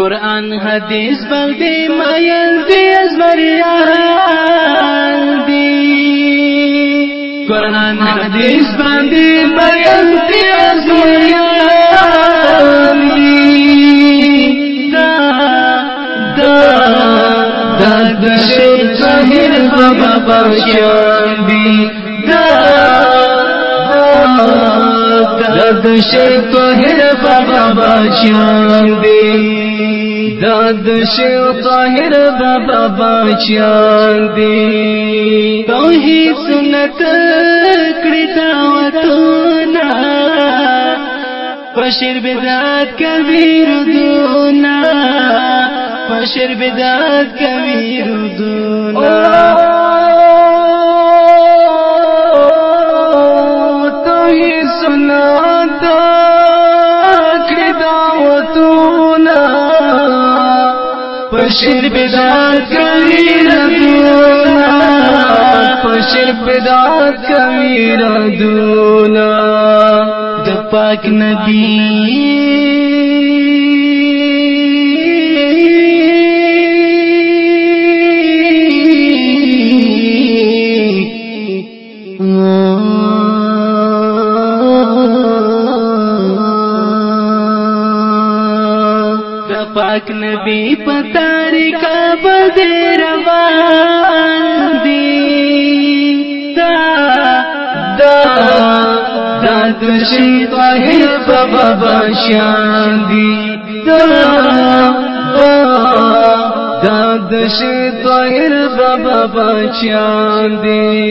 قرآن حدیث باندې ماین دی ازمریان دی قرآن حدیث باندې ماین دی ازمریان دی دا دا دا د شیر ظاهر بابا بخشان دی دا دا د شیر ظاهر بابا بخشان دی دا د شیخ طاهر د بابا چان دی توحید سنت کړی دا وتونه پشیر بدعت کبیر دونا پشیر بدعت کبیر دونا پشر بدعات کوي ردونا پشر بدعات کوي ردونا د پاک نبی پاک نبی کا دی دا دا دا دشی پہر بابا دی دا دا دشی بہر بابا دی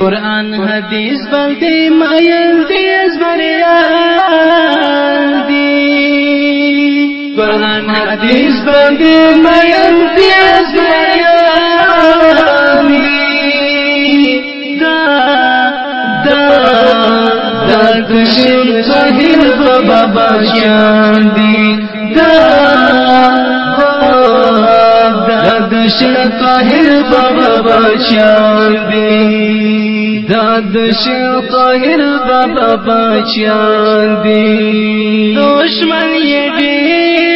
قرآن حدیث بلدی مائل دیس بریان دی قرآن حدیث باندې مې امتیاز دا دا دا کشم ظاهر بابا جان دی دا دا دشن طاهر بابا جان دی دا دشن طاهر بابا جان دی دشمن یې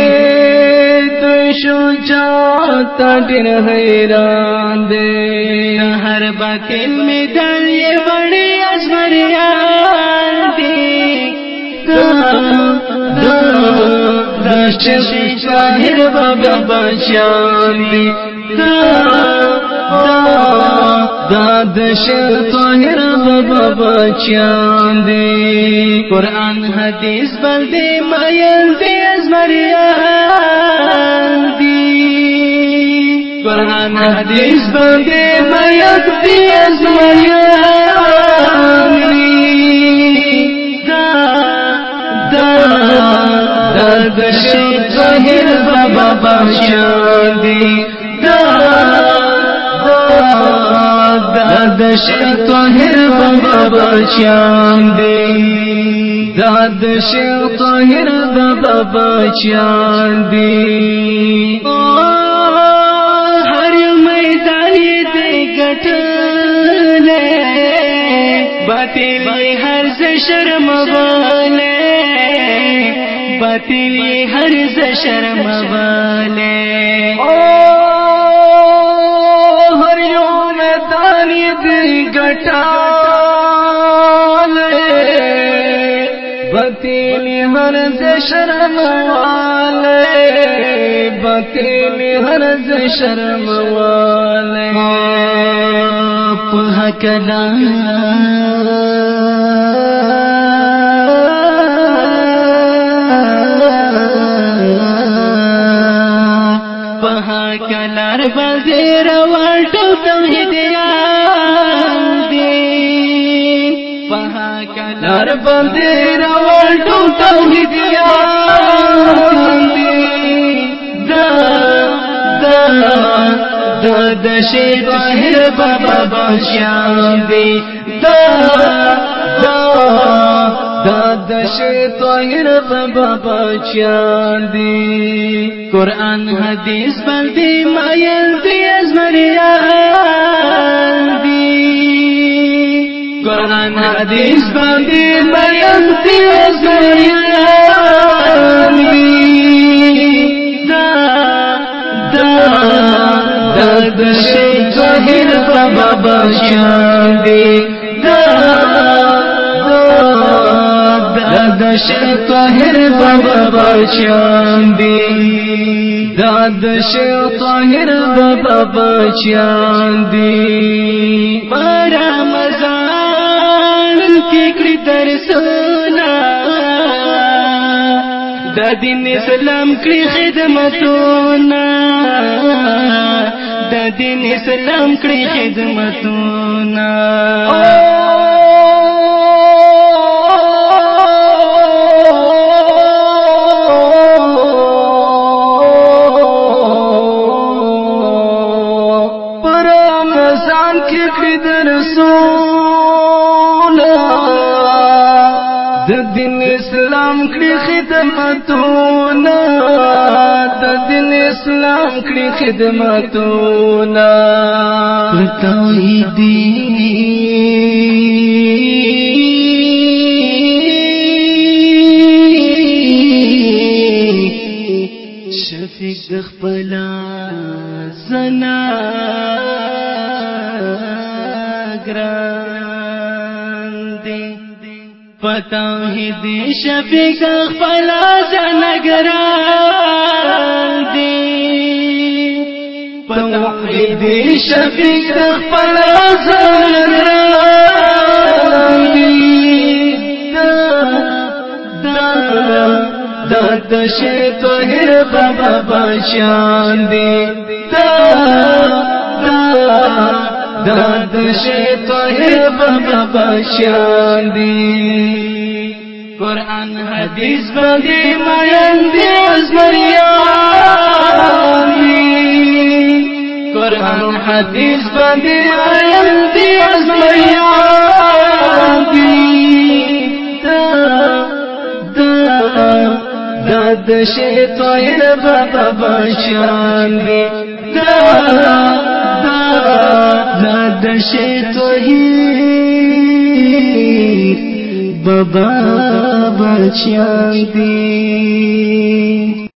چار دن حیران دے ہر میں یہ بقن سریا بابا جانش طاہر بابا بچان دے پوران ہدیس پر دے بیا قرآن حدیث باندې دی دا دا دا بابا بخشاندی دا دا د بابا بخشاندی دا د شیخ بابا بخشاندی پتی ہر شرم والے پتی بھئی ہر سرم والے ہریو ندان گٹا بتیلی بتیلی شرم والے مرجر بوال بتر پہ کلر بجے وٹ ٹو دیا لار باندې روان ټول توحید یا دا دا دا د شی بهر بابا بشام دی دا دا دا د شی طاهر بابا بشام دی قران حدیث باندې مایل دی ازمریا قرآن حدیث باندې بیان دی رسول الله دا دا د شي ظاهر سبب شاندي دا دا د شي ظاهر سبب شاندي دا د شي ظاهر سبب شاندي مرام کړی درسونه د دین اسلام کړی خدمتونه د دین اسلام کړی خدمتونه کړي خدمتونه د دین اسلام کړي خدمتونه توحیدی شفیق خپل زنا پتاو ہی دی شفیق خپلا زنگران دی پتاو ہی دی شفیق خپلا زنگران دی دا دا دا دا شیط وحر بابا باشان دی دا دا داد شیطان بابا بابا دی قرآن حدیث دی از مریان دی قرآن حدیث دی باندې مایند اوس مریانی دا د شیطان بابا شان دی دا زاد شي توهي بابا بچيان دي